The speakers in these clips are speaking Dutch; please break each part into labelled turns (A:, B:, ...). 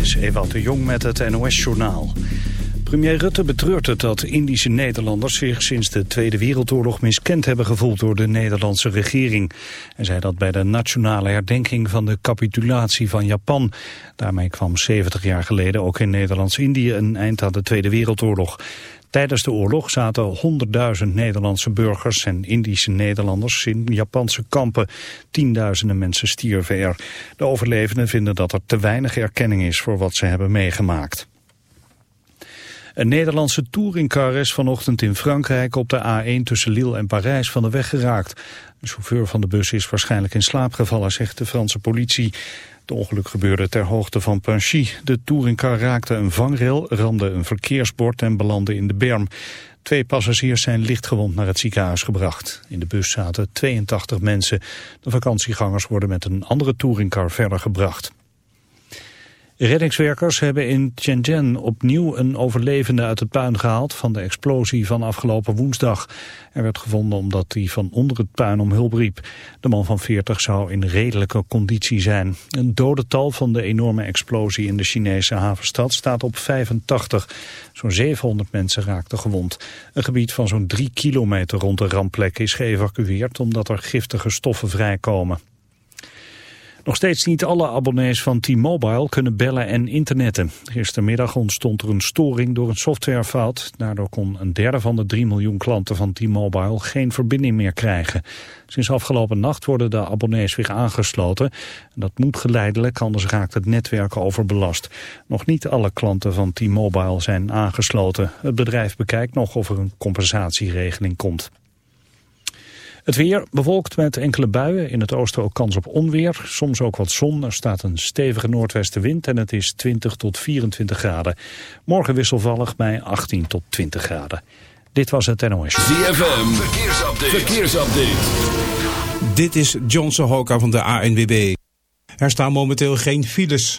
A: is de Jong met het NOS-journaal. Premier Rutte betreurt het dat Indische Nederlanders zich sinds de Tweede Wereldoorlog miskend hebben gevoeld door de Nederlandse regering. Hij zei dat bij de nationale herdenking van de capitulatie van Japan. Daarmee kwam 70 jaar geleden ook in Nederlands-Indië een eind aan de Tweede Wereldoorlog. Tijdens de oorlog zaten 100.000 Nederlandse burgers en Indische Nederlanders in Japanse kampen. Tienduizenden mensen stierven er. De overlevenden vinden dat er te weinig erkenning is voor wat ze hebben meegemaakt. Een Nederlandse touringcar is vanochtend in Frankrijk op de A1 tussen Lille en Parijs van de weg geraakt. De chauffeur van de bus is waarschijnlijk in slaap gevallen, zegt de Franse politie. Het ongeluk gebeurde ter hoogte van Panchy. De touringcar raakte een vangrail, ramde een verkeersbord en belandde in de berm. Twee passagiers zijn lichtgewond naar het ziekenhuis gebracht. In de bus zaten 82 mensen. De vakantiegangers worden met een andere touringcar verder gebracht. Reddingswerkers hebben in Shenzhen opnieuw een overlevende uit het puin gehaald van de explosie van afgelopen woensdag. Er werd gevonden omdat hij van onder het puin om hulp riep. De man van 40 zou in redelijke conditie zijn. Een dodental van de enorme explosie in de Chinese havenstad staat op 85. Zo'n 700 mensen raakten gewond. Een gebied van zo'n 3 kilometer rond de rampplek is geëvacueerd omdat er giftige stoffen vrijkomen. Nog steeds niet alle abonnees van T-Mobile kunnen bellen en internetten. Gistermiddag ontstond er een storing door een softwarefout. Daardoor kon een derde van de 3 miljoen klanten van T-Mobile geen verbinding meer krijgen. Sinds afgelopen nacht worden de abonnees weer aangesloten. Dat moet geleidelijk, anders raakt het netwerk overbelast. Nog niet alle klanten van T-Mobile zijn aangesloten. Het bedrijf bekijkt nog of er een compensatieregeling komt. Het weer bewolkt met enkele buien. In het oosten ook kans op onweer. Soms ook wat zon. Er staat een stevige noordwestenwind en het is 20 tot 24 graden. Morgen wisselvallig bij 18 tot 20 graden. Dit was het NOS.
B: ZFM. Verkeersupdate. Verkeersupdate.
C: Dit is John Sohoka van de ANWB. Er staan momenteel geen files.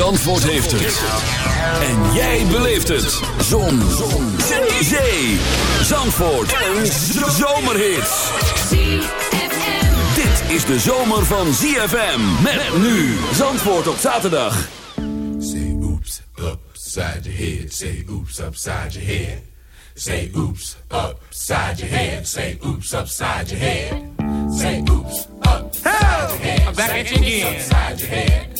B: Zandvoort heeft het. En jij beleeft het. Zon. Zon. Zee. Zee. Zandvoort. Een zomerhit. Dit is de zomer van ZFM. Met nu. Zandvoort op zaterdag.
D: Say oops, upside your head. Say oops, upside your head. Say oops, upside your head. Say oops, upside your head. Say oops, upside your head.
E: I'm back at you again.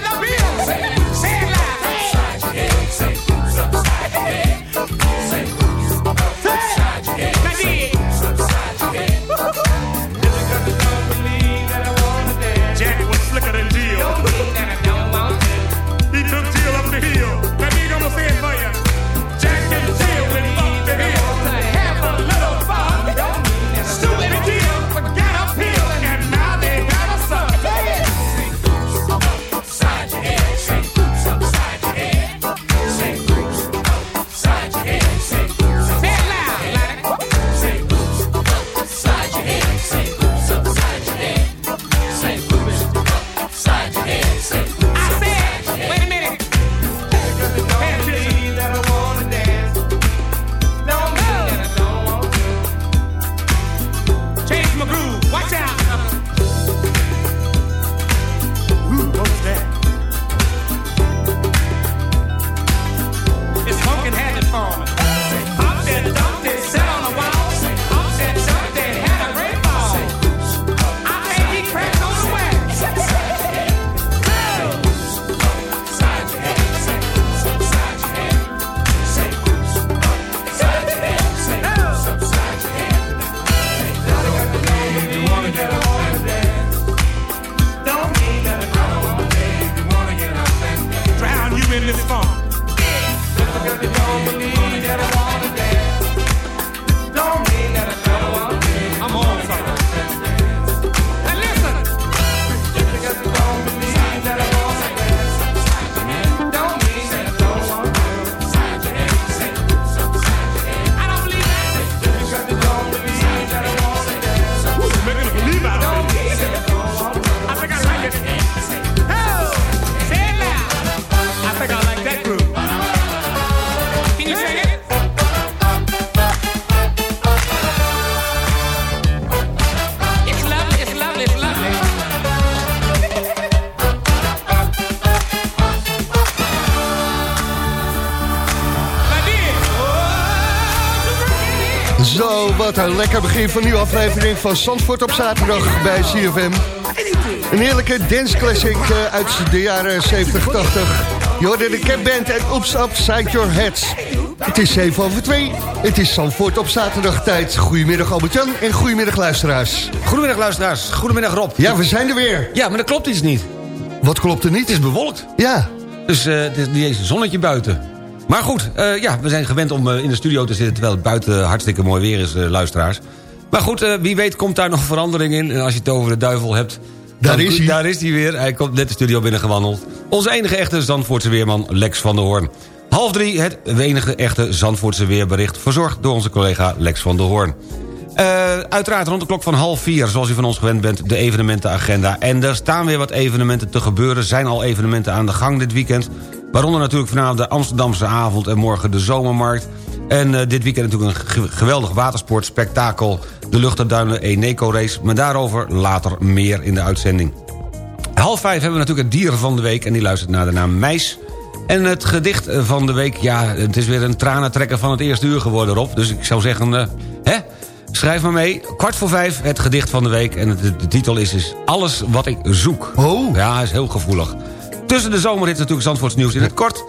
E: living farm. Look at the
F: believe. Lekker begin van een nieuwe aflevering van Zandvoort op zaterdag bij CFM. Een heerlijke dance classic eh, uit de jaren 70, 80. Je hoorde de Cap Band en Oops Upside Your Heads. Het is 7 over 2. Het is Zandvoort op zaterdag tijd. Goedemiddag Albert-Jan en goedemiddag luisteraars.
G: Goedemiddag luisteraars, goedemiddag Rob.
F: Ja, we zijn er weer.
G: Ja, maar dat klopt iets niet.
F: Wat klopt er niet?
G: Het is bewolkt.
F: Ja,
G: Dus het is niet eens een zonnetje buiten. Maar goed, eh, ja, we zijn gewend om eh, in de studio te zitten... terwijl het buiten hartstikke mooi weer is, eh, luisteraars. Maar goed, wie weet komt daar nog verandering in. En als je het over de duivel hebt...
F: Daar
G: dan-
F: is hij.
G: Daar is hij weer. Hij komt net de studio binnengewandeld. Onze enige echte Zandvoortse weerman Lex van der Hoorn. Half drie, het enige echte Zandvoortse weerbericht... verzorgd door onze collega Lex van der Hoorn. Uiteraard rond de klok van half vier, zoals u van ons gewend bent... de evenementenagenda. En er staan weer wat evenementen te gebeuren. zijn al evenementen aan de gang dit weekend. Waaronder natuurlijk vanavond de Amsterdamse avond... en morgen de zomermarkt. En eh, dit weekend natuurlijk een ge- geweldig watersportspektakel... de Luchterduinen Eneco Race. Maar daarover later meer in de uitzending. Half vijf hebben we natuurlijk het dier van de week... en die luistert naar de naam Meis. En het gedicht van de week, ja, het is weer een tranentrekker van het eerste uur geworden, Rob. Dus ik zou zeggen, eh, hè? schrijf maar mee. Kwart voor vijf, het gedicht van de week. En de, de titel is, is Alles wat ik zoek.
F: Oh.
G: Ja, is heel gevoelig. Tussen de zomerhits natuurlijk Zandvoorts nieuws in het kort.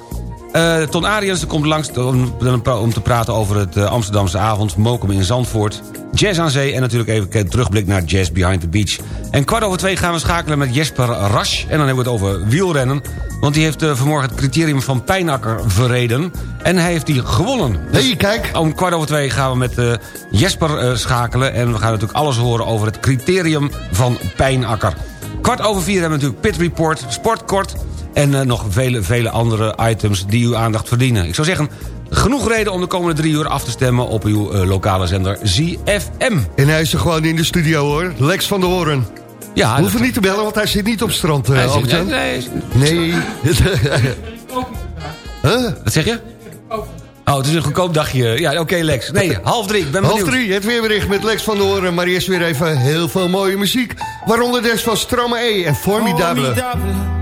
G: Eh, Ton Ariens komt langs om, om te praten over het eh, Amsterdamse avond... Mokum in Zandvoort, Jazz aan Zee... en natuurlijk even een terugblik naar Jazz Behind the Beach. En kwart over twee gaan we schakelen met Jesper Rasch... en dan hebben we het over wielrennen... want die heeft eh, vanmorgen het criterium van Pijnakker verreden... en hij heeft die gewonnen. Dus
F: hey, kijk.
G: om kwart over twee gaan we met Jesper schakelen... en we gaan natuurlijk alles horen over het criterium van Pijnakker. Kwart over vier hebben we natuurlijk Pit Report, Sportkort... en eh, nog vele, vele andere items die uw aandacht verdienen. Ik zou zeggen, genoeg reden om de komende drie uur af te stemmen... op uw eh, lokale zender ZFM.
F: En hij is er gewoon in de studio hoor. Lex van der Hoorn.
G: Ja,
F: We hoeven niet te bellen, want hij zit niet op het strand, eh,
G: Hij zit- nee, nee,
F: Nee. huh?
G: Wat zeg je? Oh, het is een goedkoop dagje. Ja, oké Lex. Nee, half drie. Ik ben
F: Half
G: benieuwd.
F: drie, het weerbericht met Lex van der Hoorn. Maar eerst weer even heel veel mooie muziek. Waaronder des van Stromae en Formidable.
H: Formidable.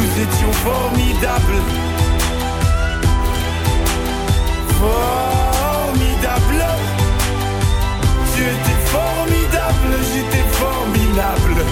H: Nous étions formidables. Formidable. Tu étais formidable, j'étais formidable.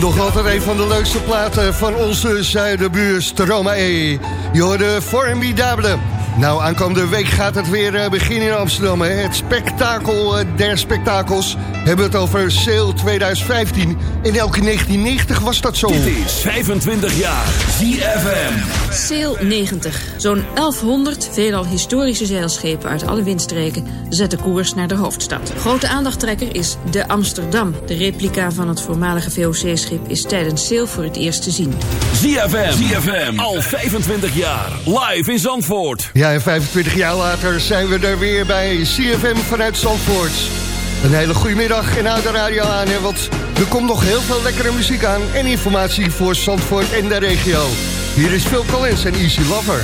F: Nog altijd een van de leukste platen van onze zuiderbuur Stromae. Je hoorde Formidable. Nou, aankomende week gaat het weer eh, beginnen in Amsterdam. Het spektakel eh, der spektakels. Hebben we het over Sale 2015. In elke 1990 was dat zo.
B: Dit is 25 jaar ZFM.
I: Sail 90. Zo'n 1100 veelal historische zeilschepen uit alle windstreken zetten koers naar de hoofdstad. Grote aandachttrekker is de Amsterdam. De replica van het voormalige VOC-schip is tijdens Sail voor het eerst te zien.
B: ZFM. ZFM. Al 25 jaar. Live in Zandvoort.
F: Ja, en 25 jaar later zijn we er weer bij CFM vanuit Zandvoort. Een hele goede middag en houd de radio aan, hè, want er komt nog heel veel lekkere muziek aan... en informatie voor Zandvoort en de regio. Hier is Phil Collins en Easy Lover.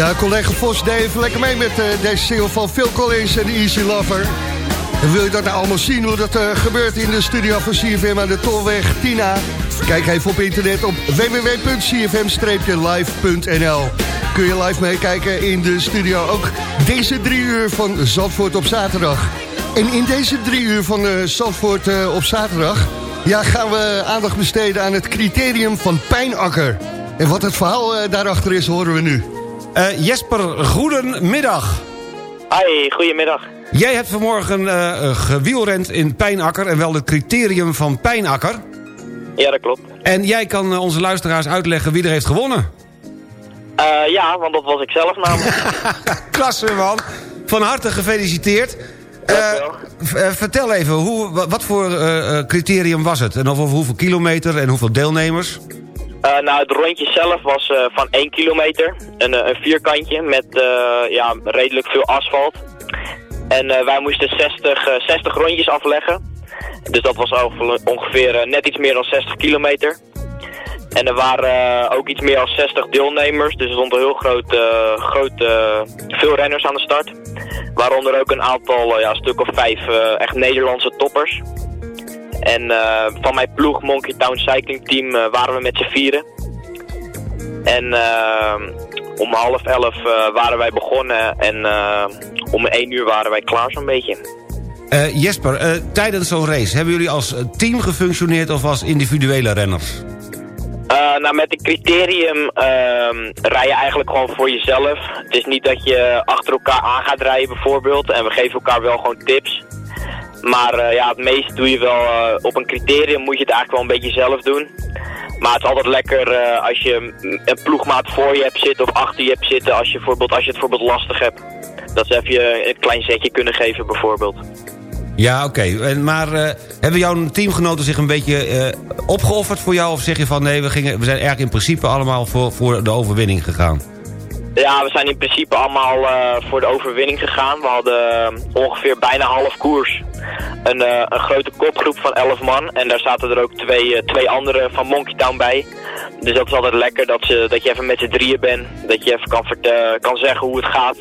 F: Ja, collega Vos deed lekker mee met eh, deze single van Phil Collins en Easy Lover. En wil je dat nou allemaal zien, hoe dat eh, gebeurt in de studio van CFM aan de Tolweg Tina? Kijk even op internet op www.cfm-live.nl Kun je live meekijken in de studio. Ook deze drie uur van Zandvoort op zaterdag. En in deze drie uur van eh, Zandvoort op zaterdag... Ja, gaan we aandacht besteden aan het criterium van Pijnakker. En wat het verhaal daarachter is, horen we nu.
G: Eh, Jesper, goedemiddag.
J: Hi, goedemiddag.
G: Jij hebt vanmorgen eh, gewielrend in Pijnakker... en wel het criterium van Pijnakker.
J: Ja, dat klopt.
G: En jij kan onze luisteraars uitleggen wie er heeft gewonnen.
J: Ja, want dat was ik zelf namelijk.
G: Klasse, man. Van harte gefeliciteerd. Eh, vertel even, hoe, wa- wat voor criterium was het? En over hoeveel kilometer en hoeveel deelnemers?
J: Eh, nou, het rondje zelf was eh, van 1 kilometer. Een, eh, een vierkantje met ja, redelijk veel asfalt. En wij moesten 60, eh, 60 rondjes afleggen. Dus dat was ongeveer- net iets meer dan 60 kilometer. En er waren ook iets meer dan 60 deelnemers. Dus er stond een heel groot, eh, veel renners aan de start. Waaronder ook een aantal, ja, stuk of vijf echt Nederlandse toppers. En eh, van mijn ploeg Monkey Town Cycling Team eh, waren we met z'n vieren. En eh, om half elf waren wij begonnen en om één uur waren wij klaar zo'n beetje.
G: Jesper, tijdens zo'n race, hebben jullie als team gefunctioneerd of als individuele renners?
J: Nou, met het criterium ehm, rij je eigenlijk gewoon voor jezelf. Het is niet dat je achter elkaar aan gaat rijden bijvoorbeeld. En we geven elkaar wel gewoon tips. Maar eh, ja, het meeste doe je wel eh, op een criterium moet je het eigenlijk wel een beetje zelf doen. Maar het is altijd lekker eh, als je een ploegmaat voor je hebt zitten of achter je hebt zitten. Als je, bijvoorbeeld, als je het bijvoorbeeld lastig hebt. Dat ze even je een klein zetje kunnen geven bijvoorbeeld.
G: Ja, oké. En Maar hebben jouw teamgenoten zich een beetje opgeofferd voor jou? Of zeg je van nee, we, gingen, we zijn eigenlijk in principe allemaal voor, voor de overwinning gegaan?
J: Ja, we zijn in principe allemaal eh, voor de overwinning gegaan. We hadden eh, ongeveer bijna half koers. Een, eh, een grote kopgroep van 11 man. En daar zaten er ook twee, twee anderen van Monkey Town bij. Dus dat is altijd lekker dat, ze, dat je even met z'n drieën bent. Dat je even kan, kan zeggen hoe het gaat.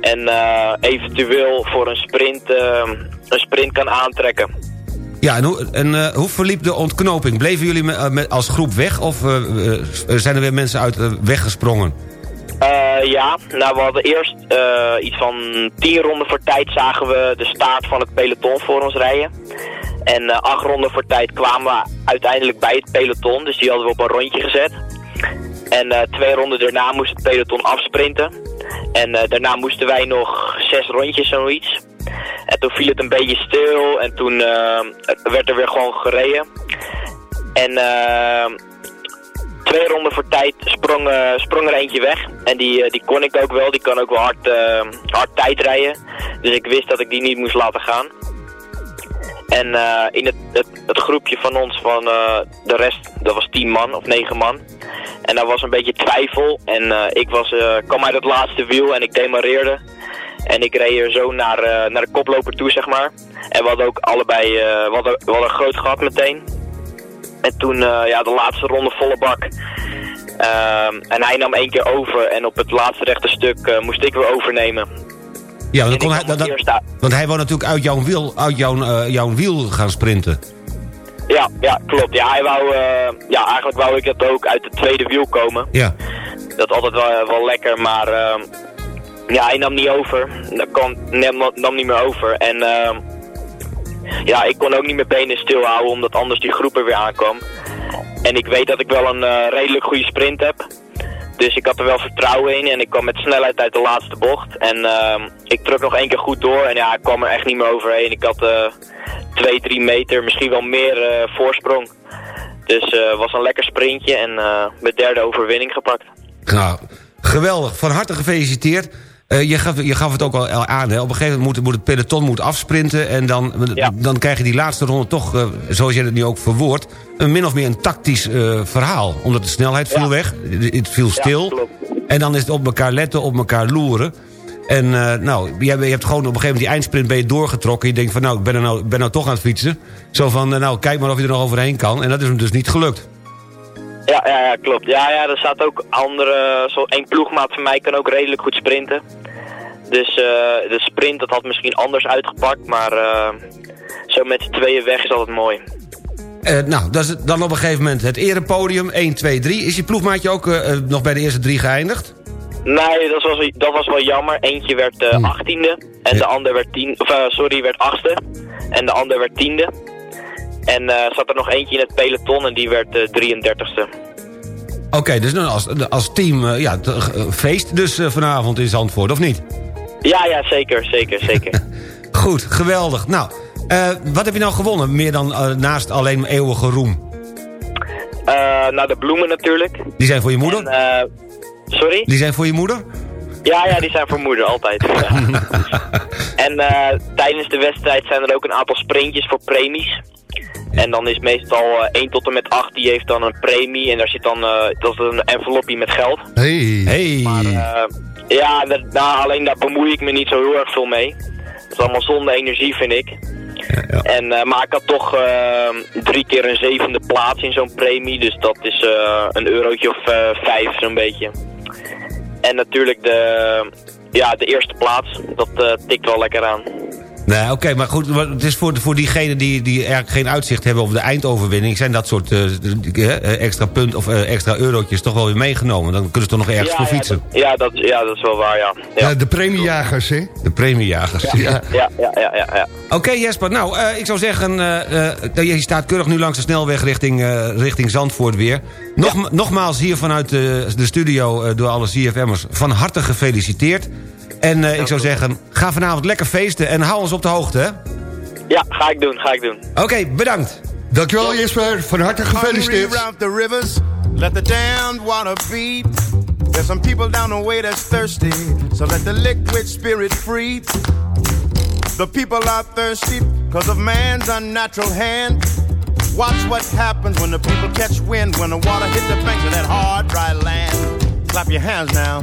J: En eventueel voor een sprint, een sprint kan aantrekken.
G: Ja, en, hoe, en hoe verliep de ontknoping? Bleven jullie als groep weg of zijn er weer mensen uit de
J: Eh, ja, nou we hadden eerst eh, iets van 10 ronden voor tijd zagen we de staart van het peloton voor ons rijden. En eh, acht ronden voor tijd kwamen we uiteindelijk bij het peloton, dus die hadden we op een rondje gezet. En twee ronden daarna moest het peloton afsprinten. En daarna moesten wij nog zes rondjes zoiets. En toen viel het een beetje stil en toen werd er weer gewoon gereden. En twee ronden voor tijd sprong, eh, sprong er eentje weg. En die, eh, die kon ik ook wel. Die kan ook wel hard, eh, hard tijd rijden. Dus ik wist dat ik die niet moest laten gaan. En in het, het, het groepje van ons, van de rest, dat was tien man of negen man. En daar was een beetje twijfel. En ik was, kwam uit het laatste wiel en ik demareerde. En ik reed er zo naar, naar de koploper toe, zeg maar. En we hadden ook allebei, we, hadden, hadden een groot gat meteen. En toen, eh, ja, de laatste ronde volle bak. Ehm, en hij nam één keer over en op het laatste rechte stuk eh, moest ik weer overnemen.
G: Ja, dan kon hij,
J: kwam
G: dan- dan- want hij wou natuurlijk uit jouw wiel, uit jouw, eh, jouw wiel gaan sprinten.
J: Ja, ja, klopt. Ja, hij wou, ja, eigenlijk wou ik dat ook uit het tweede wiel komen.
G: Ja.
J: Dat is altijd wel, wel lekker, maar ehm, ja, hij nam niet over. Dat kon, nam, nam niet meer over. En ehm, ja, ik kon ook niet mijn benen stilhouden, omdat anders die groep er weer aankwam. En ik weet dat ik wel een eh, redelijk goede sprint heb. Dus ik had er wel vertrouwen in en ik kwam met snelheid uit de laatste bocht. En ehm, ik trok nog één keer goed door en ja, ik kwam er echt niet meer overheen. Ik had eh 2, 3 meter, misschien wel meer eh, voorsprong. Dus het was een lekker sprintje en mijn derde overwinning gepakt.
G: Nou, geweldig. Van harte gefeliciteerd. Eh, je, gaf, je gaf het ook al aan, hè? op een gegeven moment moet, moet het peloton moet afsprinten... en dan, dan krijg je die laatste ronde toch, eh, zoals je het nu ook verwoordt... een min of meer een tactisch eh, verhaal. Omdat de snelheid viel weg, het viel stil... en dan is het op elkaar letten, op elkaar loeren... En eh, nou, je, hebt- je hebt gewoon op een gegeven moment die eindsprint ben je doorgetrokken. Je denkt van nou, ik ben er nou, ben nou toch aan het fietsen. Zo van, eh, nou, kijk maar of je er nog overheen kan. En dat is hem dus niet gelukt.
J: Ja, ja, ja, klopt. Ja, ja, er staat ook andere... Zo, één ploegmaat van mij kan ook redelijk goed sprinten. Dus eh, de sprint, dat had misschien anders uitgepakt. Maar eh, zo met z'n tweeën weg is altijd mooi.
G: Eh, nou, dat is dan op een gegeven moment het erepodium 1, 2, 3. Is je ploegmaatje ook nog bij de eerste drie geëindigd?
J: Nee, dat was, dat was wel jammer. Eentje werd eh, achttiende en de ander werd tien, of sorry, werd achtste. En de ander werd tiende. En eh zat er nog eentje in het peloton en die werd eh 33ste.
G: Oké, dus dan als, als team, eh, ja, feest dus vanavond in Zandvoort, of niet?
J: Ja, ja, zeker, zeker, zeker.
G: Goed, geweldig. Nou, wat heb je nou gewonnen? Meer dan naast alleen eeuwige roem.
J: Nou, de bloemen natuurlijk.
G: Die zijn voor je moeder?
J: En, sorry?
G: Die zijn voor je moeder?
J: Ja, ja, die zijn voor moeder, altijd. En tijdens de wedstrijd zijn er ook een aantal sprintjes voor premies. En dan is meestal eh 1 tot en met 8, die heeft dan een premie. En daar zit dan eh, dat is een envelopje met geld.
F: Hey.
G: Hey.
J: Eh, ja, nou, alleen daar bemoei ik me niet zo heel erg veel mee. Dat is allemaal zonde energie, vind ik. En, eh, maar ik had toch eh, drie keer een zevende plaats in zo'n premie. Dus dat is eh, een eurotje of eh, vijf, zo'n beetje. En natuurlijk de, ja, de eerste plaats. Dat eh, tikt wel lekker aan.
G: Nee, oké, maar goed, maar het is voor, voor diegenen die, die eigenlijk geen uitzicht hebben op de eindoverwinning... zijn dat soort eh, eh, extra punt of eh, extra eurotjes toch wel weer meegenomen. Dan kunnen ze toch nog ergens
J: ja,
G: voor
J: ja,
G: fietsen.
J: dat, ja, dat, ja, dat is wel waar, ja. Ja,
F: Ja, de premiejagers, hè?
G: De premiejagers.
F: Ja.
J: ja, ja, ja, ja. ja.
G: Oké Jesper, nou, eh, ik zou zeggen... eh, eh, je staat keurig nu langs de snelweg richting, eh, richting Zandvoort weer. Nog, Nogmaals hier vanuit de, de studio eh, door alle CFM'ers... van harte gefeliciteerd. En eh, ik zou zeggen, ga vanavond lekker feesten... en hou ons op de hoogte, hè?
J: Ja, ga ik doen, ga ik doen.
G: Oké, bedankt.
F: Dankjewel Jesper, van harte gefeliciteerd.
K: Route the rivers, let the damned water beat. There's some people down the way that's thirsty, so let the liquid spirit free. The people are thirsty because of man's unnatural hand. Watch what happens when the people catch wind, when the water hits the banks of that hard, dry land. Clap your hands now.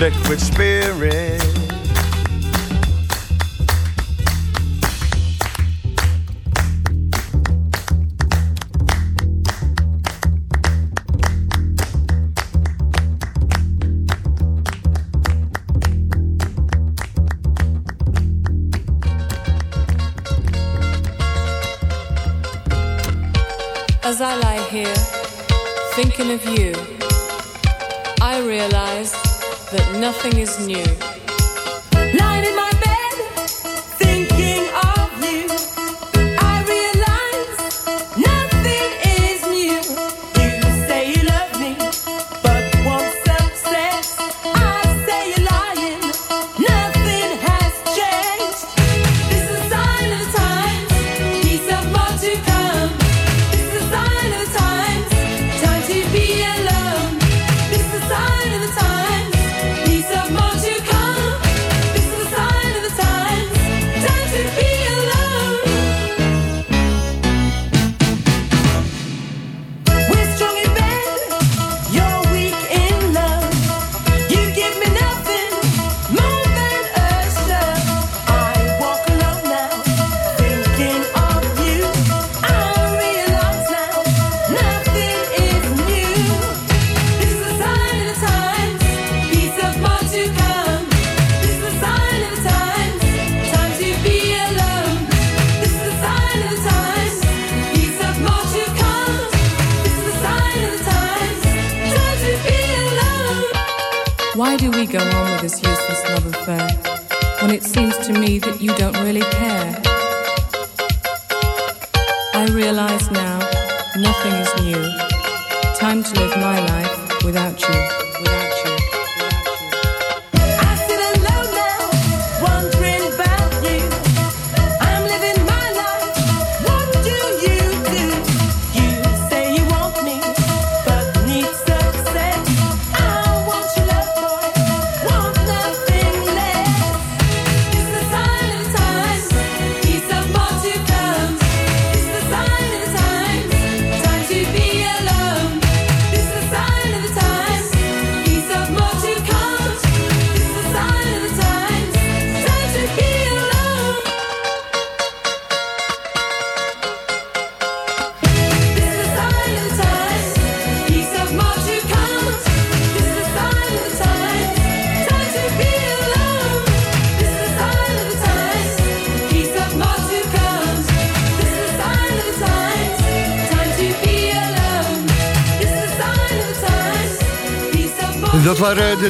H: Liquid spirit.
L: As I lie here, thinking of you, I realize that nothing is new.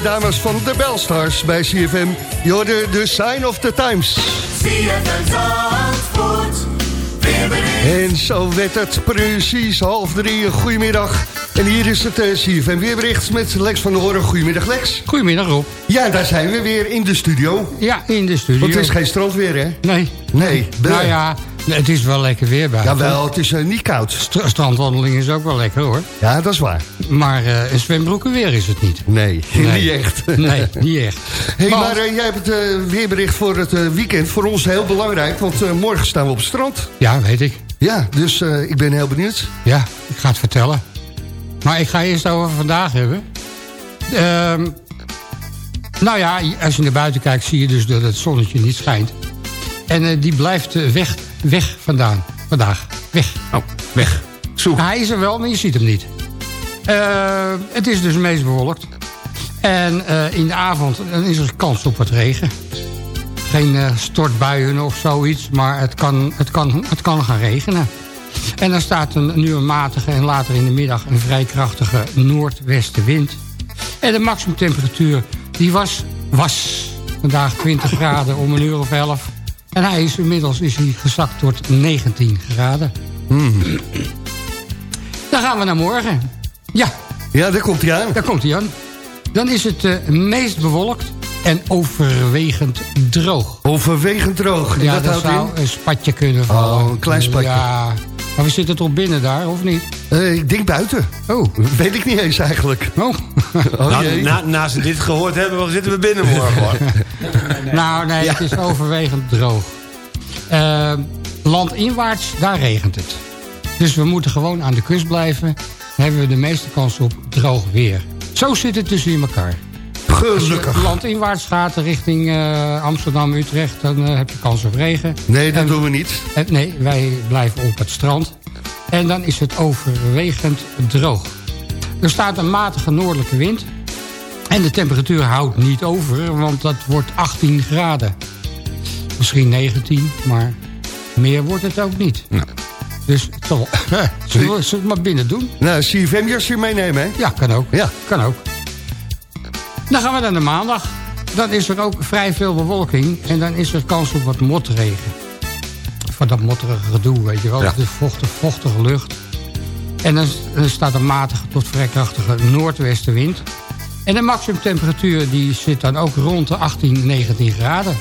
F: Dames van de Belstars bij CFM. Je hoorde de Sign of the Times. En zo werd het precies half drie. Goedemiddag. En hier is het eh, CFM weerbericht met Lex van der Hoorn. Goedemiddag Lex.
M: Goedemiddag Rob.
F: Ja, daar zijn we weer in de studio.
M: Ja, in de studio.
F: Want het is geen strandweer hè?
M: Nee.
F: Nee.
M: Nou ja, het is wel lekker weer buiten.
F: Jawel, het is eh, niet koud.
M: St- strandwandeling is ook wel lekker hoor.
F: Ja, dat is waar.
M: Maar eh, een zwembroeken weer is het niet.
F: Nee,
M: Nee.
F: niet echt.
M: Nee, niet echt.
F: Hey,
M: Maar-
F: maar eh, jij hebt het weerbericht voor het weekend. Voor ons heel belangrijk, want morgen staan we op het strand.
M: Ja, weet ik.
F: Ja, dus ik ben heel benieuwd.
M: Ja, ik ga het vertellen. Maar ik ga eerst over vandaag hebben. Ehm, nou ja, als je naar buiten kijkt zie je dus dat het zonnetje niet schijnt. En eh, die blijft eh, weg, weg vandaan. Vandaag. Weg.
G: Oh, weg. Zoek.
M: Hij is er wel, maar je ziet hem niet. Eh, het is dus meest bewolkt. En in de avond dan is er kans op wat regen. Geen stortbuien of zoiets, maar het kan, het, kan, het kan gaan regenen. En dan staat een, nu een matige en later in de middag een vrij krachtige noordwestenwind. En de maximumtemperatuur die was, was vandaag 20 graden om een uur of 11. En hij is inmiddels is hij gezakt tot 19 graden. Dan gaan we naar morgen. Ja.
F: Ja, daar komt hij aan.
M: Daar komt hij aan. Dan is het eh, meest bewolkt en overwegend droog.
F: Overwegend droog. En
M: ja,
F: dat
M: dat
F: houdt
M: zou
F: in?
M: een spatje kunnen vallen.
F: Oh, een klein spatje.
M: Ja, maar we zitten toch binnen daar, of niet?
F: Eh, ik denk buiten.
M: Oh.
F: Weet ik niet eens eigenlijk.
M: Oh.
F: Oh,
G: nou, na, na ze dit gehoord hebben, dan zitten we binnen morgen hoor.
M: Nou, nee, het is overwegend droog. Ehm, Landinwaarts, daar regent het. Dus we moeten gewoon aan de kust blijven. Dan hebben we de meeste kans op droog weer. Zo zit het tussen in elkaar.
F: Gelukkig.
M: Als je landinwaarts gaat richting eh, Amsterdam, Utrecht... dan eh, heb je kans op regen.
F: Nee, dat
M: En-
F: doen we niet.
M: eh, nee, wij blijven op het strand. En dan is het overwegend droog. Er staat een matige noordelijke wind. En de temperatuur houdt niet over, want dat wordt 18 graden. Misschien 19, maar meer wordt het ook niet. Dus zal, zullen, we, zullen we het maar binnen doen?
F: Nou, CFM-jasje meenemen, hè?
M: Ja, kan ook.
F: Ja.
M: Kan ook. Dan gaan we naar de maandag. Dan is er ook vrij veel bewolking. En dan is er kans op wat motregen. Van dat motterige gedoe, weet je wel.
G: Ja.
M: Het is vochtig, vochtige lucht. En dan, dan staat een matige tot vrij krachtige noordwestenwind. En de maximumtemperatuur die zit dan ook rond de 18, 19 graden.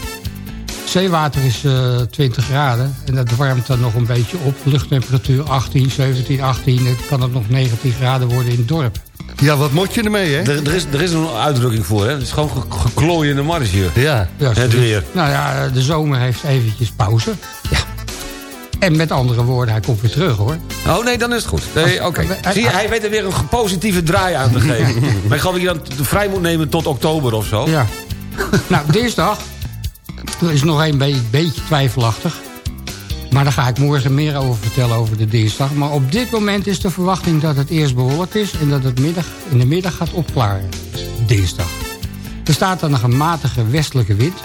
M: Zeewater is eh 20 graden. En dat warmt dan nog een beetje op. Luchttemperatuur 18, 17, 18. Het kan het nog 19 graden worden in het dorp.
F: Ja, wat moet je ermee, hè?
G: Er, er, is, er is een uitdrukking voor, hè? Het is gewoon ge- geklooiende mars hier.
F: Ja.
M: Ja,
G: Het weer.
M: Nou ja, de zomer heeft eventjes pauze. Ja. En met andere woorden, hij komt weer terug hoor.
G: Oh nee, dan is het goed. Nee, Oké.
M: Hij-
G: Zie je, hij weet er weer een positieve draai aan te geven. maar ik geloof dat je dan vrij moet nemen tot oktober of zo.
M: Ja. nou, dinsdag. Dat is nog een beetje, beetje twijfelachtig. Maar daar ga ik morgen meer over vertellen over de dinsdag. Maar op dit moment is de verwachting dat het eerst bewolkt is... en dat het middag, in de middag gaat opklaren. Dinsdag. Er staat dan nog een matige westelijke wind.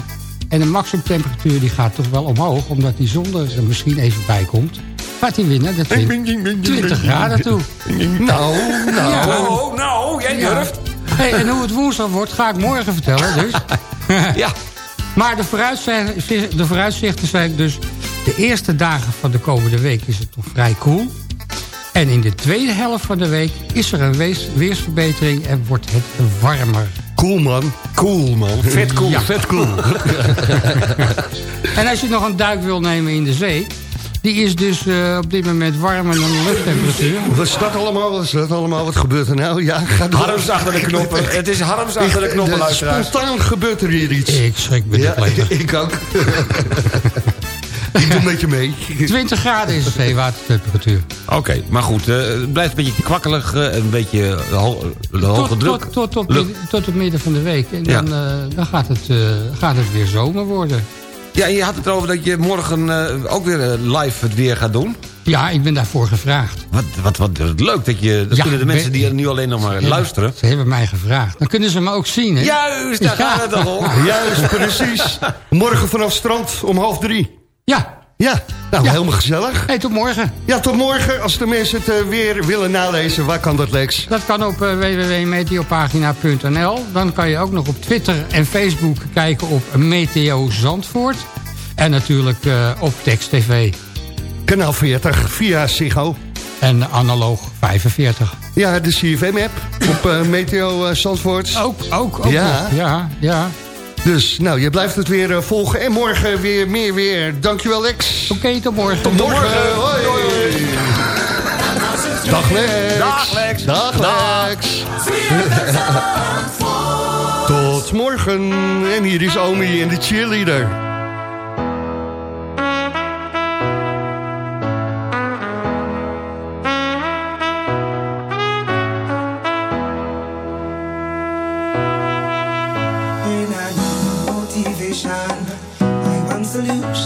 M: En de maximumtemperatuur die gaat toch wel omhoog... omdat die zon er misschien even bij komt. Gaat die winnen de 20, 20 graden toe.
F: Nou, nou.
M: Ja.
G: Oh, nou, jij
M: Ja.
G: durft.
M: Hey, en hoe het woensdag wordt, ga ik morgen vertellen. Dus.
G: Ja.
M: Maar de vooruitzichten, de vooruitzichten zijn dus... de eerste dagen van de komende week is het nog vrij koel. En in de tweede helft van de week is er een wees- weersverbetering... en wordt het warmer.
F: Cool, man. Cool, man.
G: Vet cool,
M: Ja.
G: vet cool.
M: En als je nog een duik wil nemen in de zee... die is dus eh, op dit moment warmer dan de luchttemperatuur.
F: Wat is dat allemaal? Wat is dat allemaal? Wat gebeurt er nou? Ja, ga door.
G: Harms achter de knoppen. Het is harms achter de knoppen, luisteraars.
F: Spontaan gebeurt er hier iets.
M: Ik schrik me
F: Ja, ik ook. Ik doe een beetje mee.
M: 20 graden is de zeewatertemperatuur.
G: Oké, maar goed. eh, het blijft een beetje kwakkelig. eh, een beetje eh, ho- de hoge
M: Tot,
G: druk.
M: tot, tot, tot, midden, tot het midden van de week. En
G: Ja.
M: dan, eh, dan gaat, het, eh, gaat het weer zomer worden.
G: Ja, en je had het erover dat je morgen eh, ook weer live het weer gaat doen.
M: Ja, ik ben daarvoor gevraagd.
G: Wat, wat, wat leuk dat je... Dat
M: Ja,
G: kunnen de mensen die er nu alleen nog maar luisteren.
M: Ze hebben mij gevraagd. Dan kunnen ze me ook zien, hè?
G: Juist, daar
M: Ja.
G: gaat het toch om.
F: Juist, precies. Morgen vanaf strand om half drie.
M: Ja.
F: Ja, nou
M: Ja.
F: helemaal gezellig.
M: Hey, tot morgen.
F: Ja, tot morgen. Als de mensen het eh, weer willen nalezen, waar kan dat, Lex?
M: Dat kan op uh, www.meteopagina.nl. Dan kan je ook nog op Twitter en Facebook kijken op Meteo Zandvoort. En natuurlijk eh, op Text TV.
F: Kanaal 40 via Ziggo.
M: En analoog 45.
F: Ja, de CFM-app op eh, Meteo eh, Zandvoort.
M: Ook, ook, ook
F: Ja.
M: nog. Ja, ja.
F: Dus, nou, je blijft het weer eh, volgen. En morgen weer meer weer. Dankjewel, Lex.
M: Oké, tot morgen.
F: Tot morgen. Hoi. Dag, Lex.
G: Dag, Lex.
F: Dag, Lex. Tot morgen. En hier is Omi en de cheerleader.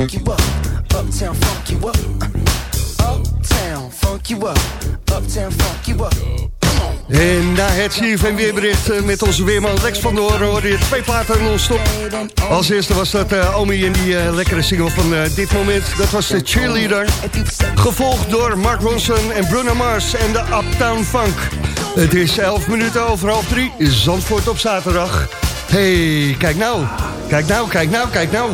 N: funk you up. Uptown, funk you up. Up.
F: En na het CFM weerbericht eh, met onze weerman Lex van der Hoorn... hoorde je twee platen non-stop. Als eerste was dat eh, Omi en die eh, lekkere single van dit moment. Dat was de Cheerleader. Gevolgd door Mark Ronson en Bruno Mars en de Uptown Funk. Het is 11 minuten over half drie. Zandvoort op zaterdag. hey, kijk nou. Kijk nou, kijk nou, kijk nou.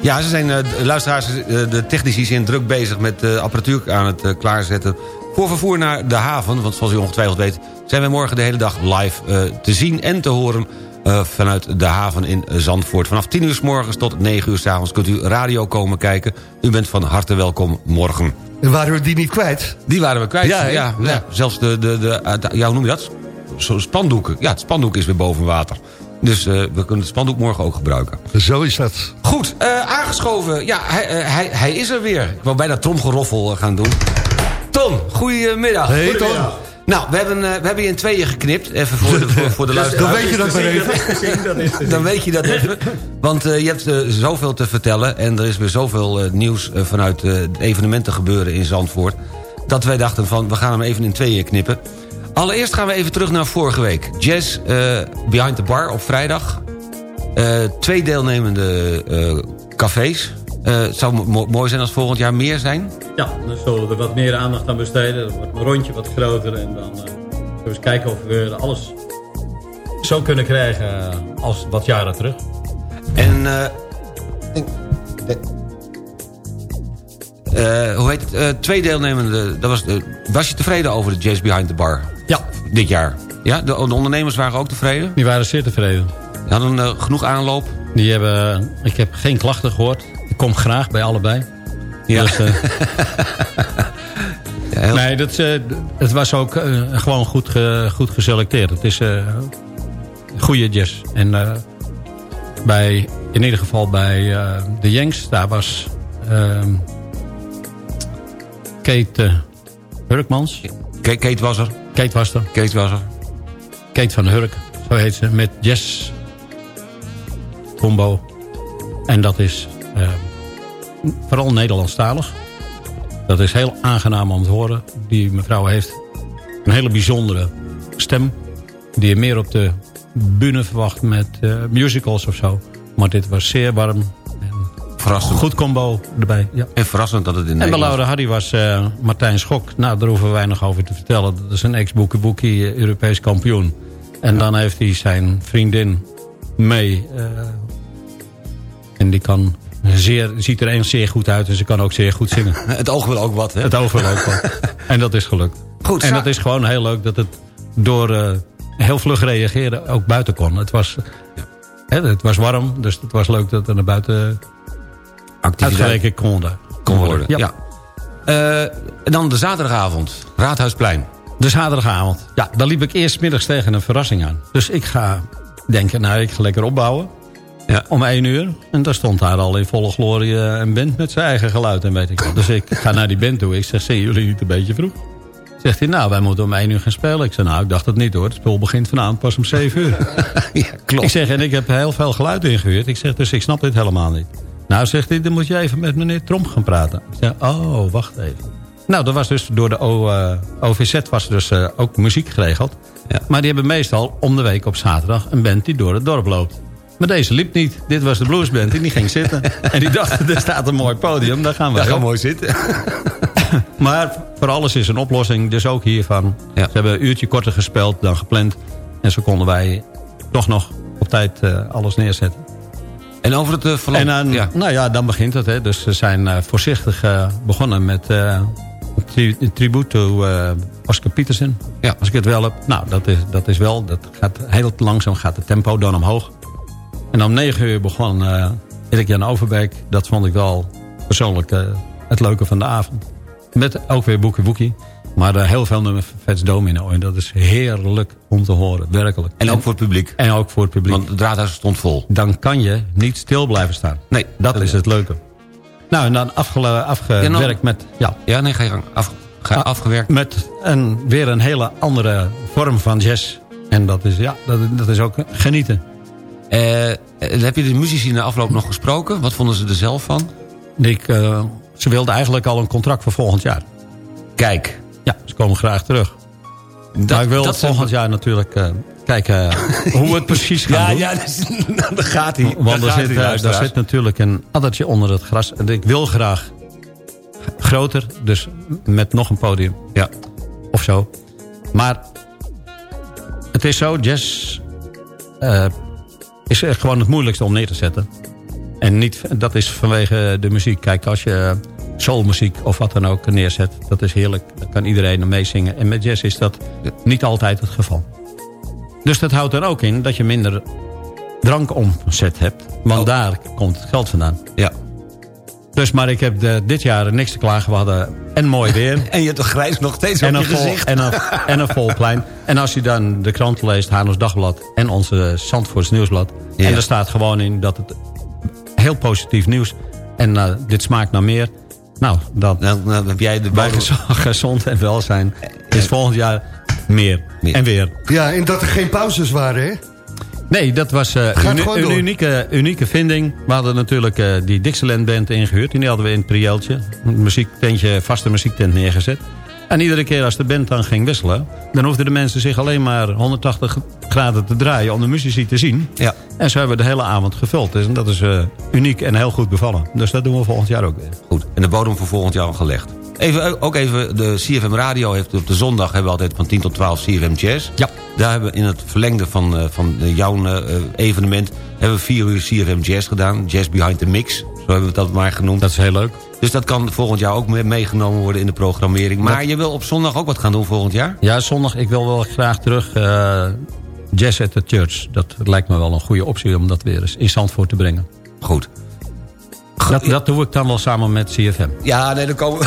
G: Ja, ze zijn, eh, de luisteraars, eh, de technici zijn druk bezig met de apparatuur aan het eh, klaarzetten... voor vervoer naar de haven. Want zoals u ongetwijfeld weet zijn wij morgen de hele dag live eh, te zien en te horen... eh, vanuit de haven in Zandvoort. Vanaf 10 uur s morgens tot 9 uur s avonds kunt u radio komen kijken. U bent van harte welkom morgen.
F: En waren we die niet kwijt?
G: Die waren we kwijt,
F: Ja,
G: ja. Zelfs de, de, de, eh, de- ja, hoe noem je dat? Zo spandoeken. Ja, het spandoek is weer boven water. Dus eh, we kunnen het spandoek morgen ook gebruiken.
F: Zo is dat.
G: Goed, eh, aangeschoven. Ja, hij, eh, hij, hij is er weer. Ik wou bijna tromgeroffel gaan doen. Ton, goedemiddag.
F: Hey,
G: Goedemiddag.
F: Ton.
G: Nou, we hebben, eh, we hebben je in tweeën geknipt. Even voor de, voor, voor de luisteraars.
F: Dan weet je dat maar even.
G: Dan weet je dat even. Want eh, je hebt zoveel te vertellen. En er is weer zoveel nieuws vanuit eh, evenementen gebeuren in Zandvoort. Dat wij dachten van, we gaan hem even in tweeën knippen. Allereerst gaan we even terug naar vorige week. Jazz eh, Behind the Bar op vrijdag. Eh, twee deelnemende eh, cafés. Het zou mo- mooi zijn als volgend jaar meer zijn.
O: Ja, dan zullen we er wat meer aandacht aan besteden. Dan wordt een rondje wat groter en dan zullen we eens kijken of we alles zo kunnen krijgen als wat jaren terug.
G: En ik denk- hoe heet het? Twee deelnemende. Dat was, was je tevreden over de Jazz Behind the Bar?
O: Ja.
G: Dit jaar? Ja, de, de ondernemers waren ook tevreden?
O: Die waren zeer tevreden.
G: Die hadden eh, genoeg aanloop?
O: Die hebben, ik heb geen klachten gehoord. Ik kom graag bij allebei.
G: Ja.
O: Dus, eh, nee, dat, eh, het was ook eh, gewoon goed, goed geselecteerd. Het is eh goede jazz. En eh, bij, in ieder geval bij eh, de Yanks. Daar was ehm, Kate eh, Hurkmans.
G: Kate was er.
O: Kate was er.
G: Kate was er.
O: Kate van Hurk, zo heet ze. Met Jess Combo. En dat is eh, vooral Nederlandstalig. Dat is heel aangenaam om te horen. Die mevrouw heeft een hele bijzondere stem. Die je meer op de bühne verwacht met eh, musicals of zo. Maar dit was zeer warm.
G: Verrassend.
O: Goed combo erbij. Ja.
G: En verrassend dat het in
O: En de
G: Nederland...
O: Laura Hardy was eh, Martijn Schok. Nou, daar hoeven wij nog over te vertellen. Dat is een ex-boekie boekie Europees kampioen. En dan heeft hij zijn vriendin mee. eh, en die kan zeer, ziet er een zeer goed uit. En ze kan ook zeer goed zingen.
G: Het oog wil ook wat, hè?
O: Het oog wil ook wat. En dat is gelukt.
G: Goed,
O: en dat is gewoon heel leuk dat het door eh, heel vlug reageren ook buiten kon. Het was, hè, het was warm, dus het was leuk dat het naar buiten uitgerekend kon,
G: kon worden.
O: Ja.
G: Ja. Eh, en dan de zaterdagavond. Raadhuisplein.
O: De zaterdagavond. Ja, daar liep ik eerst middags tegen een verrassing aan. Dus ik ga denken, nou, ik ga lekker opbouwen.
G: Ja.
O: Om één uur. En daar stond daar al in volle glorie eh, een band met zijn eigen geluid en weet ik wat. Dus ik ga naar die band toe. Ik zeg, zijn jullie niet een beetje vroeg? Zegt hij, nou, wij moeten om één uur gaan spelen. Ik zeg, nou, ik dacht het niet hoor. Het spul begint vanavond pas om zeven uur.
G: ja, klopt.
O: Ik zeg, en ik heb heel veel geluid ingehuurd. Ik zeg, dus ik snap dit helemaal niet. Nou, zegt hij, dan moet je even met meneer Tromp gaan praten. Ik zeg, oh, wacht even. Nou, dat was dus door de O, eh, OVZ was dus eh, ook muziek geregeld. Maar die hebben meestal om de week op zaterdag een band die door het dorp loopt. Maar deze liep niet. Dit was de bluesband en die ging zitten. en die dacht, er staat een mooi podium, daar gaan we
G: Daar gaan we mooi zitten.
O: Maar voor alles is een oplossing, dus ook hiervan. Ze hebben een uurtje korter gespeeld dan gepland. En zo konden wij toch nog op tijd eh, alles neerzetten.
G: En over het uh, verloop?
O: En dan,
G: ja.
O: nou ja, dan begint het. Hè. Dus ze zijn eh, voorzichtig eh, begonnen met een tri een tribuut to Oscar Peterson.
G: Ja.
O: Als ik het wel heb. Nou, dat is, dat is wel. Dat gaat heel langzaam gaat het tempo dan omhoog. En om negen uur begon eh Erik Jan Overbeek. Dat vond ik wel persoonlijk het leuke van de avond. Met ook weer Boekie Boekie. Maar eh, heel veel nummers van Vets Domino. En dat is heerlijk om te horen, werkelijk.
G: En ook voor het publiek.
O: En ook voor het publiek.
G: Want het draadhuis stond vol.
O: Dan kan je niet stil blijven staan.
G: Nee.
O: Dat is het leuke. Nou, en dan afgele, afgewerkt
G: Ja, nou-
O: met... Ja,
G: Ja, nee, ga je gang. Af, ga
O: Ah.
G: afgewerkt.
O: met een, weer een hele andere vorm van jazz. En dat is, ja, dat, dat is ook genieten.
G: Eh, heb je de muzici in de afloop nog gesproken? Wat vonden ze er zelf van?
O: Ik, eh, ze wilden eigenlijk al een contract voor volgend jaar.
G: Kijk.
O: Ja, ze komen graag terug. maar ik wil
G: dat
O: volgend jaar natuurlijk eh, kijken hoe we het precies gaan
G: Ja,
O: doen.
G: ja, dus, dan gaat hij.
O: Want
G: gaat
O: zit, eh, daar zit natuurlijk een addertje onder het gras. En ik wil graag groter, dus met nog een podium.
G: Ja.
O: Of zo. Maar het is zo, jazz eh, is echt gewoon het moeilijkste om neer te zetten. En niet, dat is vanwege de muziek. Kijk, als je soulmuziek of wat dan ook neerzet, dat is heerlijk. Dan kan iedereen er meezingen. En met jazz is dat niet altijd het geval. Dus dat houdt er ook in dat je minder drankomzet hebt. Want daar komt het geld vandaan.
G: Ja.
O: Dus, maar ik heb de, dit jaar niks te klagen. We hadden en mooi weer.
G: En je hebt toch grijs nog steeds
O: en
G: op
O: een,
G: je
O: vol,
G: gezicht.
O: en, een, en een vol plein. En als je dan de krant leest, Hanos Dagblad... en onze Zandvoorts Nieuwsblad...
G: Ja.
O: en er staat gewoon in dat het heel positief nieuws... en eh, dit smaakt naar meer... nou, dat
G: Dan, dan heb jij de
O: bij gezond en welzijn... is volgend jaar meer.
G: Meer.
O: En weer.
F: Ja, en dat er geen pauzes waren, hè?
O: Nee, dat was eh, uni- een unieke, unieke vinding. We hadden natuurlijk eh, die Dixieland band ingehuurd. Die hadden we in het prieeltje. Een muziektentje, vaste muziektent neergezet. En iedere keer als de band dan ging wisselen... dan hoefden de mensen zich alleen maar 180 graden te draaien... om de muzici te zien.
G: Ja.
O: En zo hebben we de hele avond gevuld. Dus dat is eh, uniek en heel goed bevallen. Dus dat doen we volgend jaar ook weer.
G: Goed, en de bodem voor volgend jaar al gelegd. Even, ook even, de CFM Radio heeft op de zondag... hebben we altijd van 10 tot 12 CFM Jazz.
O: Ja.
G: Daar hebben we in het verlengde van, eh, van eh, jouw eh, evenement... hebben we vier uur CFM Jazz gedaan. Jazz Behind the Mix, zo hebben we dat maar genoemd.
O: Dat is heel leuk.
G: Dus dat kan volgend jaar ook mee- meegenomen worden in de programmering. Maar je wil op zondag ook wat gaan doen volgend jaar?
O: Ja, zondag. Ik wil wel graag terug... eh, Jazz at the Church. Dat lijkt me wel een goede optie om dat weer eens in Zandvoort te brengen.
G: Goed.
O: Dat, dat doe ik dan wel samen met CFM.
G: Ja, nee, dan komen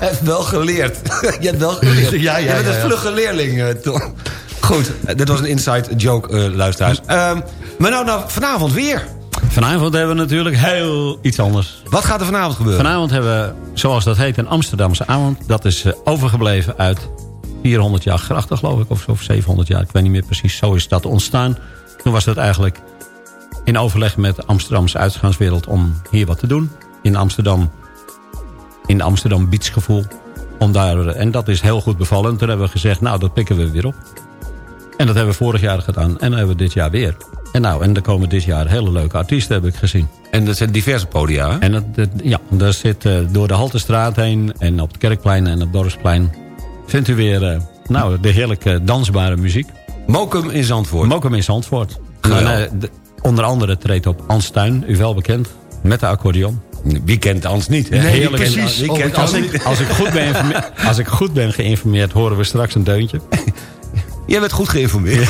G: Je hebt wel geleerd. Je hebt wel geleerd.
O: Ja, ja,
G: Je bent
O: ja,
G: een vlugge leerling, eh, Tom. Goed, dit was een inside joke, eh, luisteraars. Ehm, Maar nou, nou, vanavond weer.
O: Vanavond hebben we natuurlijk heel iets anders.
G: Wat gaat er vanavond gebeuren?
O: Vanavond hebben we, zoals dat heet, een Amsterdamse avond. Dat is eh, overgebleven uit 400 jaar grachten, geloof ik. Of, of 700 jaar, ik weet niet meer precies. Zo is dat ontstaan. Toen was dat eigenlijk in overleg met de Amsterdamse uitgaanswereld... om hier wat te doen. In Amsterdam, in Amsterdam beachgevoel. Om daar, en dat is heel goed bevallen. En toen hebben we gezegd, nou, dat pikken we weer op. En dat hebben we vorig jaar gedaan. En dat hebben we dit jaar weer. En nou, en er komen dit jaar hele leuke artiesten, heb ik gezien.
G: En dat zijn diverse podia, hè?
O: En dat, dat- ja, daar zit eh, door de Haltestraat heen... en op het Kerkplein en op het Dorpsplein... vindt u weer eh, nou, de heerlijke dansbare muziek.
G: Mokum in Zandvoort.
O: Mokum in Zandvoort.
G: Geweldig.
O: En, eh, de- onder andere treedt op Ans Tuin, u wel bekend, met de accordeon.
G: Wie kent Ans niet, hè?
O: Nee,
G: Heerlijk.
O: precies.
G: Wie kent
O: als,
G: Ans
O: ik,
G: niet?
O: als, ik goed ben als ik goed ben geïnformeerd, horen we straks een deuntje.
G: Jij bent goed geïnformeerd.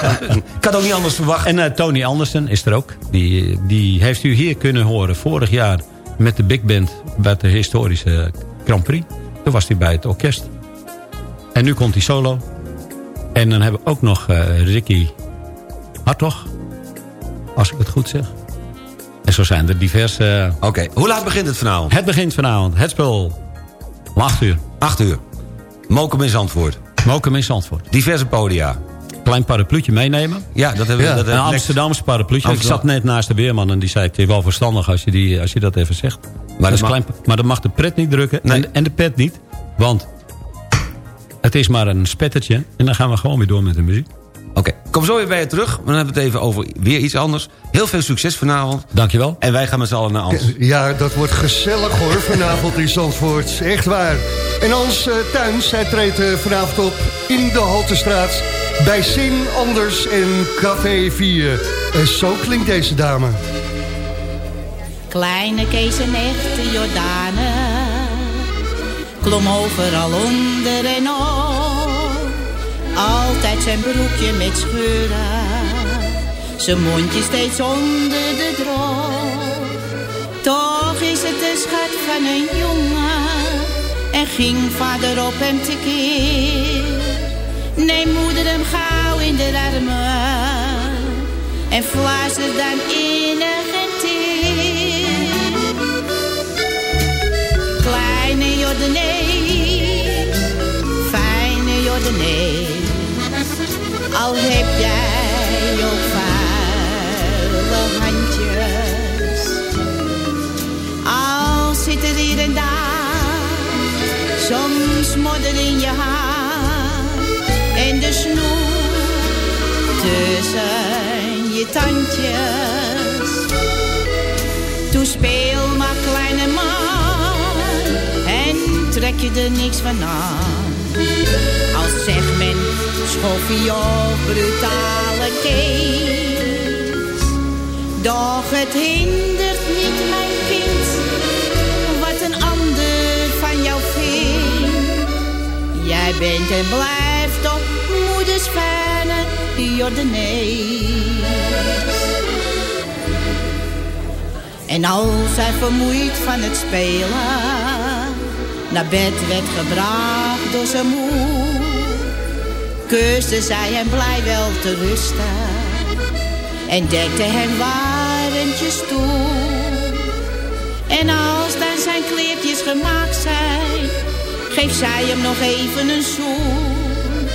G: Ik had ook niet anders verwacht.
O: En eh, Tony Andersen is er ook. Die, die heeft u hier kunnen horen vorig jaar met de big band... bij de historische Grand Prix. Toen was hij bij het orkest. En nu komt hij solo. En dan hebben we ook nog eh, Ricky Hartog. Als ik het goed zeg. En zo zijn er diverse...
G: Oké, hoe laat begint het vanavond?
O: Het begint vanavond. Het spel om 8 uur.
G: 8 uur. Mokum in Zandvoort.
O: Mokum in Zandvoort.
G: Diverse podia.
O: Klein parapluutje meenemen.
G: Ja, dat hebben we... Dat
O: een Amsterdamse parapluutje. Ik zat net naast de weerman en die zei... het is wel verstandig als je, die, als je dat even zegt. Maar, dat,
G: mag-
O: klein, maar dat mag de pret niet drukken en, en de pet niet. Want het is maar een spettertje. En dan gaan we gewoon weer door met de muziek.
G: Oké, kom zo weer bij je terug. Maar dan hebben we het even over weer iets anders. Heel veel succes vanavond.
O: Dankjewel.
G: En wij gaan met z'n allen naar Ans.
F: Ja, dat wordt gezellig hoor, vanavond in Zandvoort. Echt waar. En Hans uh, Tuins, hij treedt eh, vanavond op in de Haltestraat... bij Zin Anders en Café 4. En zo klinkt deze dame.
P: Kleine Kees en echte Jordane Klom overal onder en op Zijn broekje met scheuren. Zijn mondje steeds onder de drop Toch is het de schat van een jongen. En ging vader op hem tekeer. Neem moeder hem gauw in de armen. En fluister dan innig en teer. Kleine Jordanee, fijne Jordanee. Al heb jij ook vuile handjes. Al zit er hier en daar soms modder in je haar. En de snoer tussen je tandjes. Toen speel maar kleine man en trek je er niks van aan. Als schoffie of brutale kees. Doch het hindert niet mijn kind, wat een ander van jou vindt. Jij bent en blijft op moeders fijne Jordanees. En als hij vermoeid van het spelen naar bed werd gebracht door zijn moe, kuste zij hem blij wel te rusten en dekte hem warentjes toe. En als dan zijn kleertjes gemaakt zijn, geeft zij hem nog even een zoen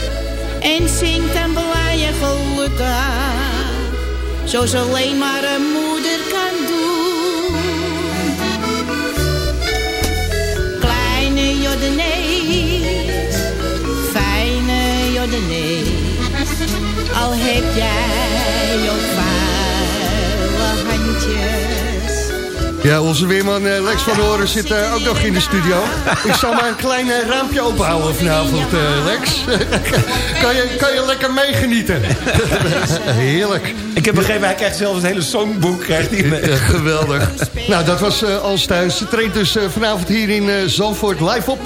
P: en zingt hem blij en gelukkig, zoals alleen maar een moeder heb jij ook vuile handjes.
F: Ja, onze weerman eh, Lex van der Hoorn zit eh, ook nog in de studio. Ik zal maar een klein eh, raampje openhouden vanavond, Lex. kan, je, kan je lekker meegenieten. Heerlijk.
G: Ik heb begrepen, hij krijgt zelfs het hele songboek. Krijgt hij
F: geweldig. Nou, dat was eh Als Thuis. Ze treedt dus vanavond hier in Zandvoort live op...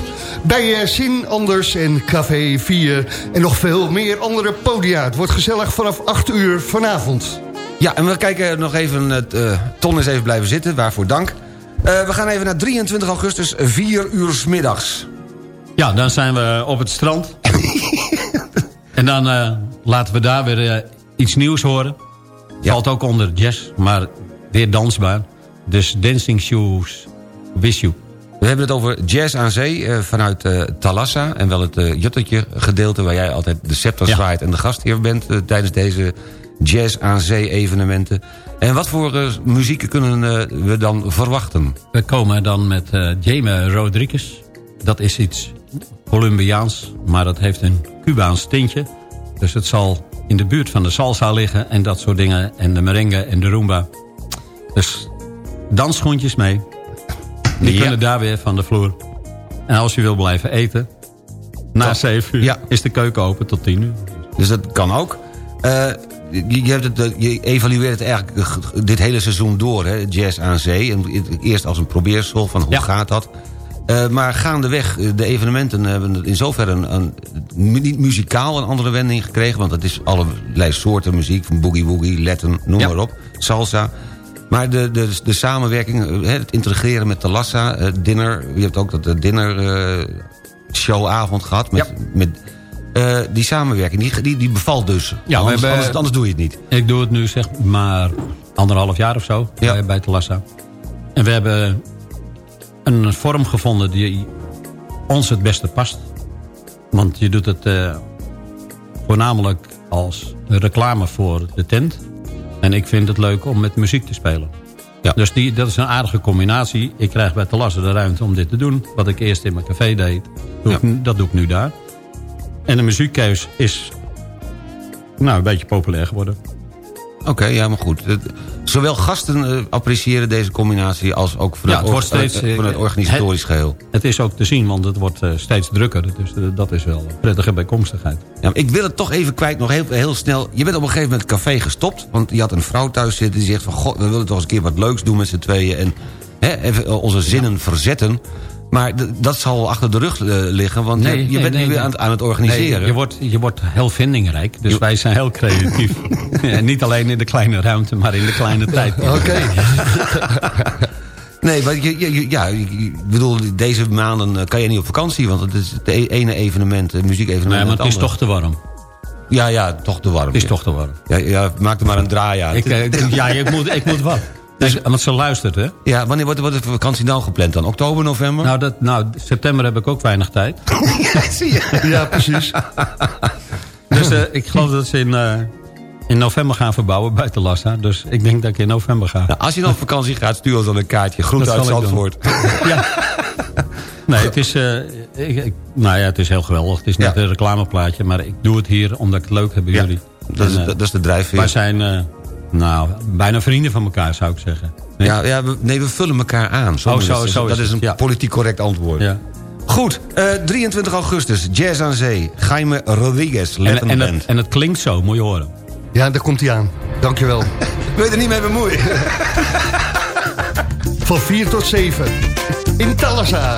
F: bij eh Zin Anders en Café 4. En nog veel meer andere podia. Het wordt gezellig vanaf 8 uur vanavond.
G: Ja, en we kijken nog even... het eh, Ton is even blijven zitten, waarvoor dank. Eh, we gaan even naar 23 augustus, 4 uur 's middags.
O: Ja, dan zijn we op het strand. en dan eh, laten we daar weer eh, iets nieuws horen. Valt ook onder jazz, maar weer dansbaar. Dus Dancing Shoes Wish You.
G: We hebben het over jazz aan zee eh, vanuit eh, Thalassa... en wel het eh, Juttertje gedeelte waar jij altijd de scepter
O: Ja.
G: zwaait... en de gastheer bent tijdens deze jazz aan zee evenementen. En wat voor eh, muziek kunnen we dan verwachten?
O: We komen dan met Jaime Rodriguez. Dat is iets Colombiaans, maar dat heeft een Cubaans tintje. Dus het zal in de buurt van de salsa liggen en dat soort dingen. En de merengue en de rumba. Dus dansschoentjes mee. Die
G: Ja.
O: kunnen daar weer van de vloer. En als je wil blijven eten, na
G: Kan.
O: 7 uur is de keuken open tot 10 uur.
G: Dus dat kan ook. Eh, je, hebt het, eh, je evalueert het eigenlijk dit hele seizoen door, hè? jazz aan zee. En eerst als een probeersel van hoe gaat dat. Eh, maar gaandeweg, de evenementen hebben in zoverre een, niet muzikaal een andere wending gekregen. Want het is allerlei soorten muziek, van boogie-woogie, Latin, noem maar op, salsa. Maar de, de, de samenwerking, eh, het integreren met Talassa, eh, dinner. Je hebt ook dat eh, dinner showavond gehad met... met die samenwerking, die, die, die bevalt dus.
O: Ja,
G: anders,
O: hebben-
G: anders, anders doe je het niet.
O: Ik doe het nu zeg maar anderhalf jaar of zo bij, bij Telassa. En we hebben een vorm gevonden die ons het beste past. Want je doet het voornamelijk als reclame voor de tent. En ik vind het leuk om met muziek te spelen.
G: Ja.
O: Dus die, dat is een aardige combinatie. Ik krijg bij Telassa de ruimte om dit te doen. Wat ik eerst in mijn café deed, doe ik nu- dat doe ik nu daar. En de muziekkeus is nou, een beetje populair geworden.
G: Oké, ja, maar goed. Zowel gasten eh, appreciëren deze combinatie... als ook vanuit,
O: Ja, het wordt
G: or-
O: steeds,
G: eh, vanuit
O: eh,
G: organisatorisch
O: het-
G: geheel.
O: Het is ook te zien, want het wordt steeds drukker. Dus dat is wel een prettige bijkomstigheid.
G: Ja, ik wil het toch even kwijt, nog heel, heel snel. Je bent op een gegeven moment het café gestopt. Want je had een vrouw thuis zitten die zegt van... God, we willen toch eens een keer wat leuks doen met z'n tweeën. En hè, even onze zinnen verzetten. Maar dat zal achter de rug eh, liggen. Want je, je bent nu weer aan, het- aan het organiseren.
O: Je, wordt, je wordt heel vindingrijk, dus wij zijn heel creatief. ja, niet alleen in de kleine ruimte, maar in de kleine tijd.
G: Oké. Nee, maar je, ja, ik bedoel, deze maanden eh, kan je niet op vakantie... want het is het e- ene evenement, het muziekevenement...
O: Nee, maar het is toch te warm.
G: Ja, ja, toch te warm.
O: Het is
G: ja.
O: toch te warm.
G: Ja, ja, maak er maar een draai aan.
O: Ik, eh, ja, ik moet, ik moet wat. Dus, want ze luistert, hè?
G: Ja, wanneer wordt, wordt de vakantie dan gepland dan? Oktober, november?
O: Nou, dat, nou, september heb ik ook weinig tijd.
G: zie je.
F: Ja, precies.
O: Dus eh, ik geloof dat ze in, eh, in november gaan verbouwen buiten Lassa. Dus ik denk dat ik in november ga.
G: Nou, als je dan op vakantie gaat, stuur ons dan een kaartje. Groet uit. Zandvoort.
O: Nee, het is, eh, ik, ik- nou ja, het is heel geweldig. Het is net een reclameplaatje, maar ik doe het hier omdat ik het leuk heb bij jullie.
G: dat is-
O: En,
G: dat is de drijfveer.
O: Wij zijn nou, bijna vrienden van elkaar, zou ik zeggen. Nee?
G: Ja, ja we, nee, we vullen elkaar aan.
O: Oh, zo-
G: dat
O: zo is
G: Dat is een
O: ja.
G: politiek correct antwoord.
O: Ja.
G: Goed, eh, 23 augustus, Jazz aan Zee. Jaime Rodriguez,
O: En, en, het, en het klinkt zo, moet je horen.
F: Ja, daar komt hij aan. Dankjewel.
G: Wil je er niet mee bemoeien?
F: Van 4 tot 7. In Talassa.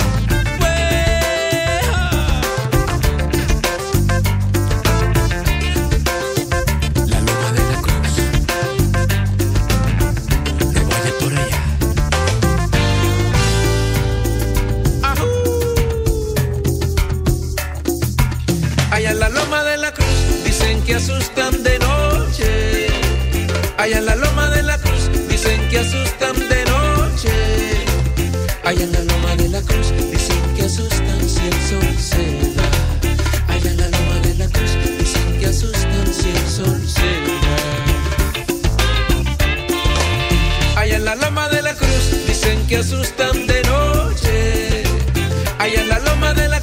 Q: Que asustan de noche. Allá en la loma de la